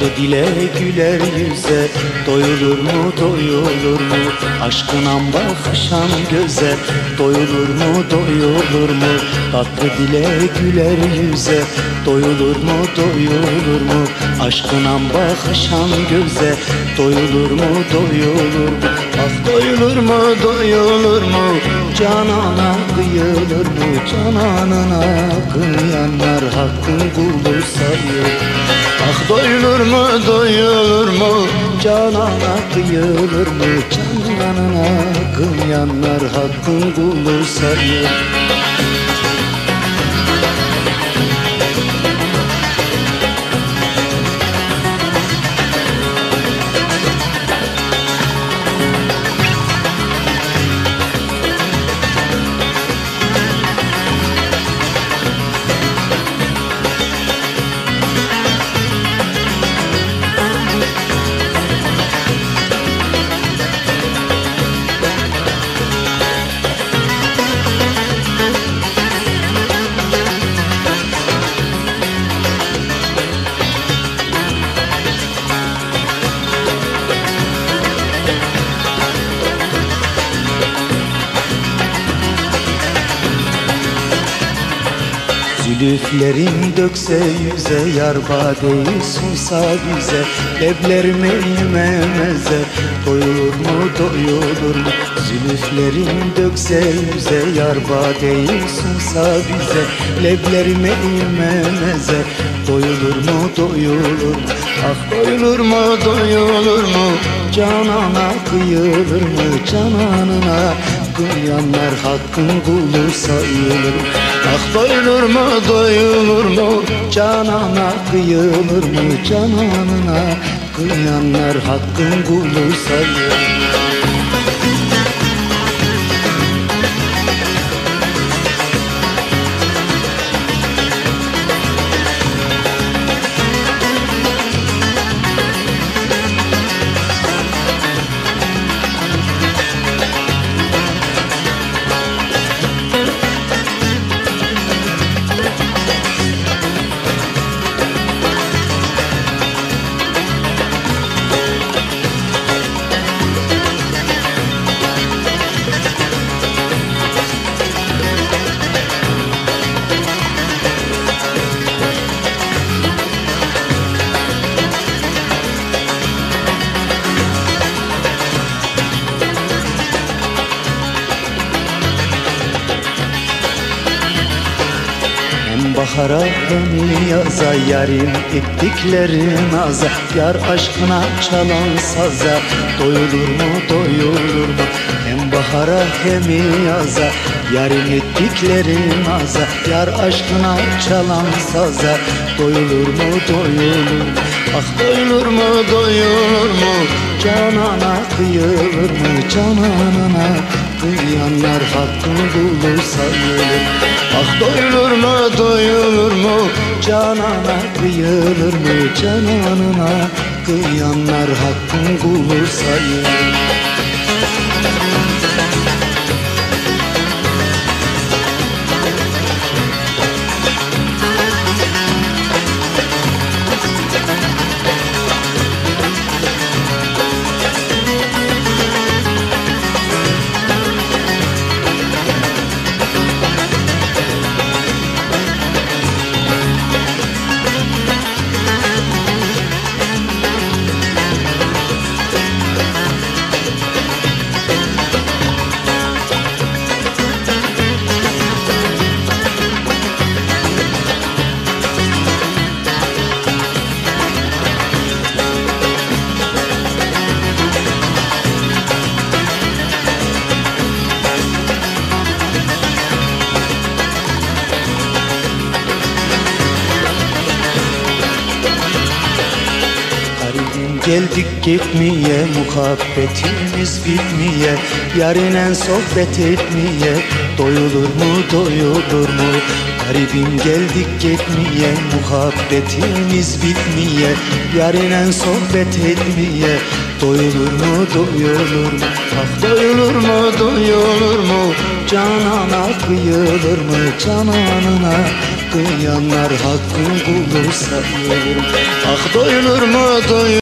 dile güler yüze Doyulur mu doyulur mu? Aşkına bakışan göze Doyulur mu doyulur mu? Tatlı dile güler yüze Doyulur mu doyulur mu? Aşkına bakışan göze Doyulur mu doyulur mu? Ah doyulur mu doyulur mu Canana kıyılır mı Cananına kıyanlar hakkın kulu sayır Ah doyulur mu doyulur mu? Canana kıyılır mı Cananına kıyanlar hakkın kulu sayır Zülüflerin dökse yüze Yar badeyi sunsa bize Leblerim elime meze Doyulur mu doyulur mu? Zülüflerin dökse yüze Yar badeyi sunsa bize Leblerim elime meze Doyulur mu doyulur mu? Ah doyulur mu doyulur mu? Canana kıyılır mı Cananına kıyanlar hakkın kulu sayılır. Ah doyulur mu doyulur mu? Canana kıyılır mı? Cananına kıyanlar hakkın kulu sayılır bahara hem yaza Yarim ettiklerin aza. Yar aşkına çalan saza Doyulur mu doyulur mu? Hem bahara hem yaza Yarim ettiklerin aza. Yar aşkına çalan saza Doyulur mu doyulur mu? Ah doyulur mu doyulur mu? Canana kıyılır mı? Cananına kıyanlar hakkın kulu sayılır Ah doyulur mu doyulur mu? Canana kıyılır mı? Cananına kıyanlar hakkın kulu sayılır geldik gitmeye Muhabbetimiz bitmeye Yarinen sohbet etmeye Doyulur mu doyulur mu? Garibim geldik gitmeye Muhabbetimiz bitmeye Yarinen sohbet etmeye Doyulur mu doyulur mu? Ah doyulur mu doyulur mu? Canana kıyılır mı? Cananına Kıyanlar hakkın kulu sayılır Ah doyulur mu doyulur